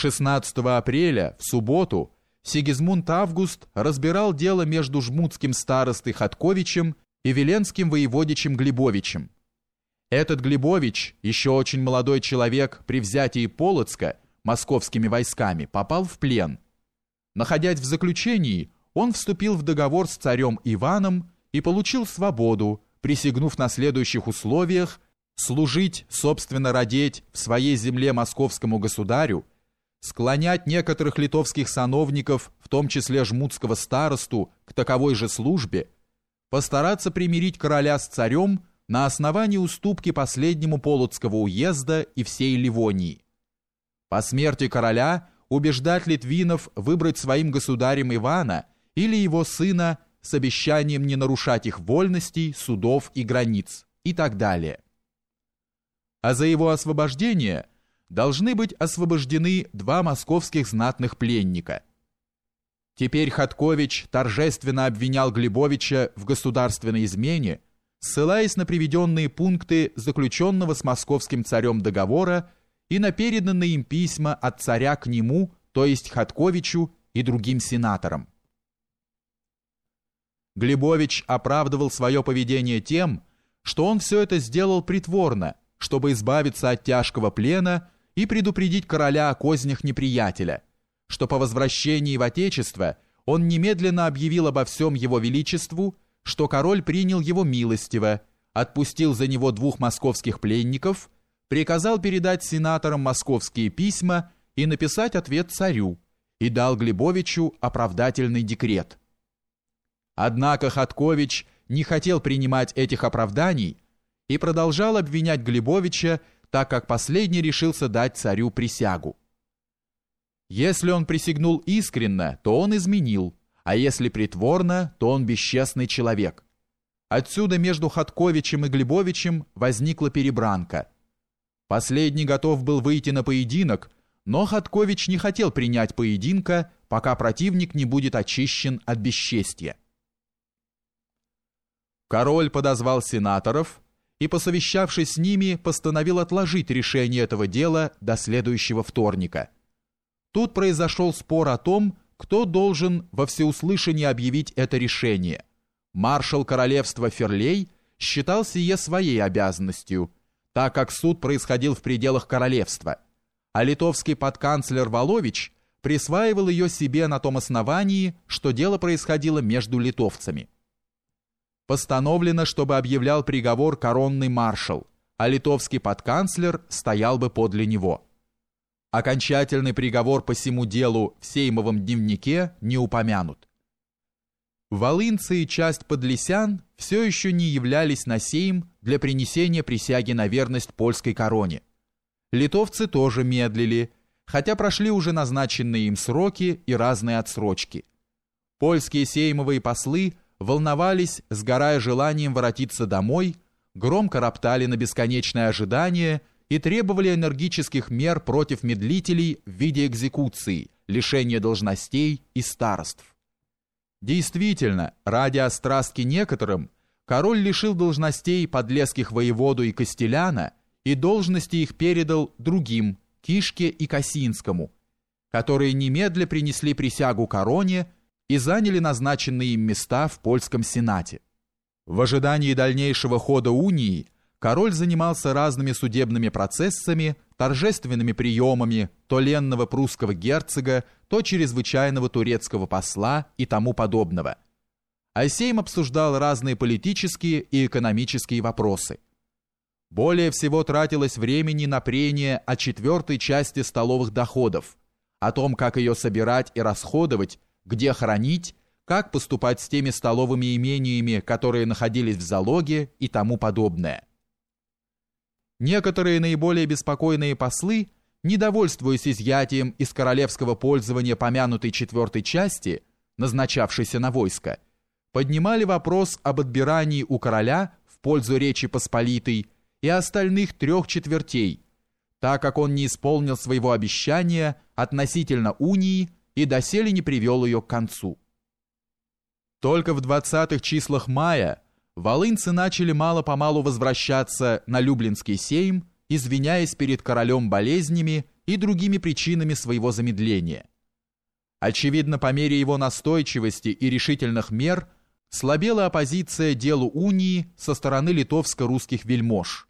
16 апреля, в субботу, Сигизмунд Август разбирал дело между жмутским старостой Хатковичем и веленским воеводичем Глебовичем. Этот Глебович, еще очень молодой человек при взятии Полоцка московскими войсками, попал в плен. Находясь в заключении, он вступил в договор с царем Иваном и получил свободу, присягнув на следующих условиях служить, собственно, родить в своей земле московскому государю, склонять некоторых литовских сановников, в том числе жмутского старосту, к таковой же службе, постараться примирить короля с царем на основании уступки последнему Полоцкого уезда и всей Ливонии. По смерти короля убеждать литвинов выбрать своим государем Ивана или его сына с обещанием не нарушать их вольностей, судов и границ и так далее. А за его освобождение должны быть освобождены два московских знатных пленника. Теперь Хаткович торжественно обвинял Глебовича в государственной измене, ссылаясь на приведенные пункты заключенного с московским царем договора и на переданные им письма от царя к нему, то есть Хатковичу и другим сенаторам. Глебович оправдывал свое поведение тем, что он все это сделал притворно, чтобы избавиться от тяжкого плена и предупредить короля о кознях неприятеля, что по возвращении в Отечество он немедленно объявил обо всем его величеству, что король принял его милостиво, отпустил за него двух московских пленников, приказал передать сенаторам московские письма и написать ответ царю, и дал Глебовичу оправдательный декрет. Однако Хаткович не хотел принимать этих оправданий и продолжал обвинять Глебовича, так как последний решился дать царю присягу. Если он присягнул искренно, то он изменил, а если притворно, то он бесчестный человек. Отсюда между Хатковичем и Глебовичем возникла перебранка. Последний готов был выйти на поединок, но Хаткович не хотел принять поединка, пока противник не будет очищен от бесчестия. Король подозвал сенаторов и, посовещавшись с ними, постановил отложить решение этого дела до следующего вторника. Тут произошел спор о том, кто должен во всеуслышание объявить это решение. Маршал королевства Ферлей считал сие своей обязанностью, так как суд происходил в пределах королевства, а литовский подканцлер Волович присваивал ее себе на том основании, что дело происходило между литовцами постановлено, чтобы объявлял приговор коронный маршал, а литовский подканцлер стоял бы подле него. Окончательный приговор по всему делу в Сеймовом дневнике не упомянут. Волынцы и часть подлесян все еще не являлись на Сейм для принесения присяги на верность польской короне. Литовцы тоже медлили, хотя прошли уже назначенные им сроки и разные отсрочки. Польские сеймовые послы – волновались, сгорая желанием воротиться домой, громко роптали на бесконечное ожидание и требовали энергических мер против медлителей в виде экзекуции, лишения должностей и староств. Действительно, ради острастки некоторым, король лишил должностей подлесских воеводу и Костеляна и должности их передал другим, Кишке и Косинскому, которые немедля принесли присягу короне и заняли назначенные им места в польском сенате. В ожидании дальнейшего хода унии король занимался разными судебными процессами, торжественными приемами то ленного прусского герцога, то чрезвычайного турецкого посла и тому подобного. А Сейм обсуждал разные политические и экономические вопросы. Более всего тратилось времени на прение о четвертой части столовых доходов, о том, как ее собирать и расходовать, где хранить, как поступать с теми столовыми имениями, которые находились в залоге и тому подобное. Некоторые наиболее беспокойные послы, недовольствуясь изъятием из королевского пользования помянутой четвертой части, назначавшейся на войско, поднимали вопрос об отбирании у короля в пользу Речи Посполитой и остальных трех четвертей, так как он не исполнил своего обещания относительно унии и доселе не привел ее к концу. Только в 20-х числах мая волынцы начали мало-помалу возвращаться на Люблинский сейм, извиняясь перед королем болезнями и другими причинами своего замедления. Очевидно, по мере его настойчивости и решительных мер слабела оппозиция делу унии со стороны литовско-русских вельмож –